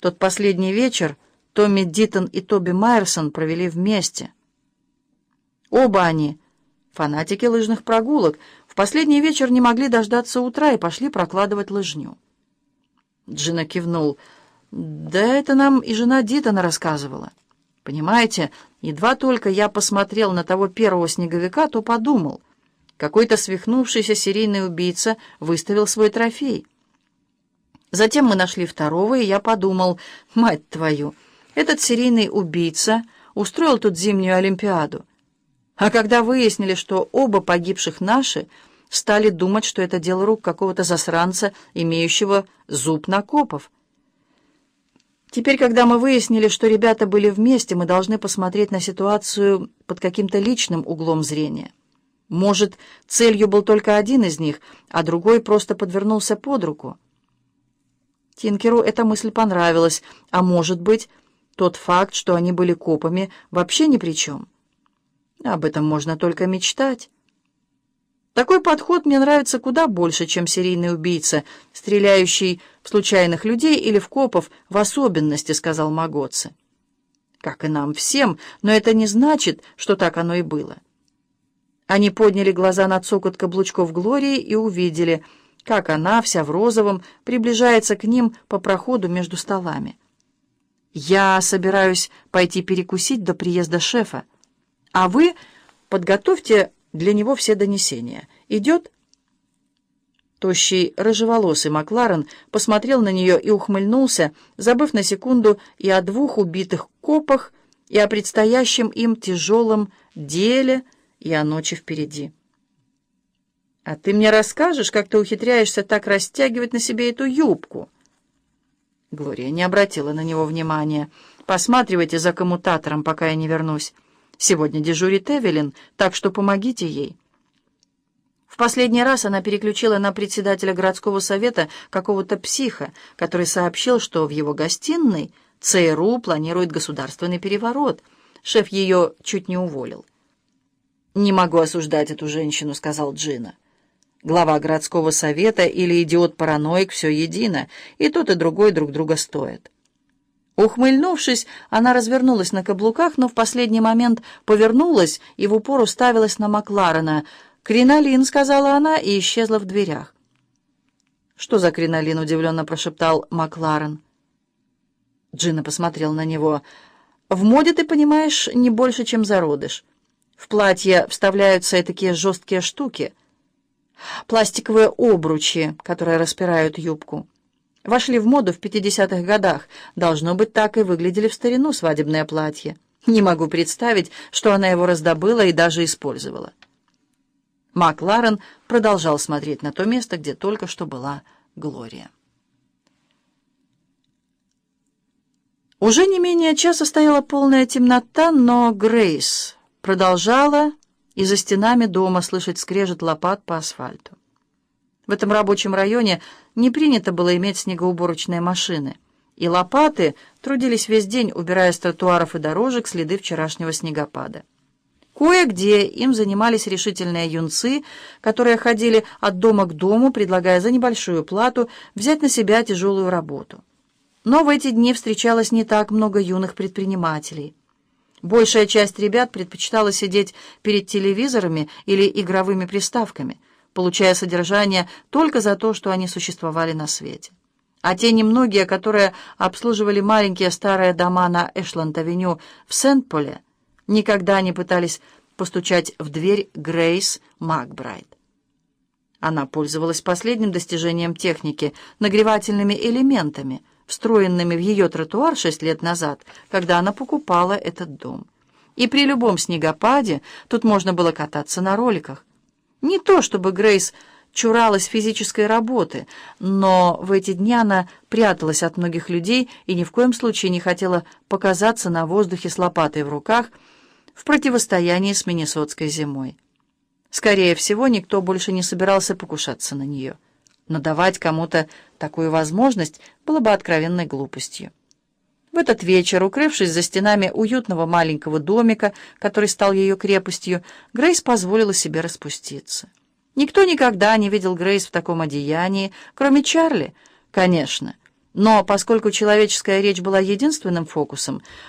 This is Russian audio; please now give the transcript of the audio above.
Тот последний вечер Томми Диттон и Тоби Майерсон провели вместе. Оба они, фанатики лыжных прогулок, в последний вечер не могли дождаться утра и пошли прокладывать лыжню. Джина кивнул. «Да это нам и жена Диттона рассказывала. Понимаете, едва только я посмотрел на того первого снеговика, то подумал, какой-то свихнувшийся серийный убийца выставил свой трофей». Затем мы нашли второго, и я подумал, мать твою, этот серийный убийца устроил тут зимнюю Олимпиаду. А когда выяснили, что оба погибших наши, стали думать, что это дело рук какого-то засранца, имеющего зуб на копов. Теперь, когда мы выяснили, что ребята были вместе, мы должны посмотреть на ситуацию под каким-то личным углом зрения. Может, целью был только один из них, а другой просто подвернулся под руку. Тинкеру эта мысль понравилась, а может быть, тот факт, что они были копами, вообще ни при чем. Об этом можно только мечтать. Такой подход мне нравится куда больше, чем серийный убийца, стреляющий в случайных людей или в копов в особенности, сказал Магоци. Как и нам всем, но это не значит, что так оно и было. Они подняли глаза на цокот каблучков Глории и увидели — как она, вся в розовом, приближается к ним по проходу между столами. «Я собираюсь пойти перекусить до приезда шефа, а вы подготовьте для него все донесения. Идет?» Тощий, рыжеволосый Макларен посмотрел на нее и ухмыльнулся, забыв на секунду и о двух убитых копах, и о предстоящем им тяжелом деле, и о ночи впереди. «А ты мне расскажешь, как ты ухитряешься так растягивать на себе эту юбку?» Глория не обратила на него внимания. «Посматривайте за коммутатором, пока я не вернусь. Сегодня дежурит Эвелин, так что помогите ей». В последний раз она переключила на председателя городского совета какого-то психа, который сообщил, что в его гостиной ЦРУ планирует государственный переворот. Шеф ее чуть не уволил. «Не могу осуждать эту женщину», — сказал Джина. Глава городского совета или идиот-параноик — все едино, и тот и другой друг друга стоят. Ухмыльнувшись, она развернулась на каблуках, но в последний момент повернулась и в упор уставилась на Макларена. «Кринолин», — сказала она, и исчезла в дверях. «Что за кринолин?» — удивленно прошептал Макларен. Джина посмотрел на него. «В моде, ты понимаешь, не больше, чем зародыш. В платье вставляются такие жесткие штуки — Пластиковые обручи, которые распирают юбку. Вошли в моду в 50-х годах. Должно быть, так и выглядели в старину свадебное платье. Не могу представить, что она его раздобыла и даже использовала. Макларен продолжал смотреть на то место, где только что была Глория. Уже не менее часа стояла полная темнота, но Грейс продолжала и за стенами дома слышать скрежет лопат по асфальту. В этом рабочем районе не принято было иметь снегоуборочные машины, и лопаты трудились весь день, убирая с тротуаров и дорожек следы вчерашнего снегопада. Кое-где им занимались решительные юнцы, которые ходили от дома к дому, предлагая за небольшую плату взять на себя тяжелую работу. Но в эти дни встречалось не так много юных предпринимателей. Большая часть ребят предпочитала сидеть перед телевизорами или игровыми приставками, получая содержание только за то, что они существовали на свете. А те немногие, которые обслуживали маленькие старые дома на Эшланд-авеню в Сент-Поле, никогда не пытались постучать в дверь Грейс Макбрайт. Она пользовалась последним достижением техники — нагревательными элементами — встроенными в ее тротуар шесть лет назад, когда она покупала этот дом. И при любом снегопаде тут можно было кататься на роликах. Не то, чтобы Грейс чуралась физической работы, но в эти дни она пряталась от многих людей и ни в коем случае не хотела показаться на воздухе с лопатой в руках в противостоянии с Миннесотской зимой. Скорее всего, никто больше не собирался покушаться на нее но давать кому-то такую возможность было бы откровенной глупостью. В этот вечер, укрывшись за стенами уютного маленького домика, который стал ее крепостью, Грейс позволила себе распуститься. Никто никогда не видел Грейс в таком одеянии, кроме Чарли, конечно, Но поскольку человеческая речь была единственным фокусом,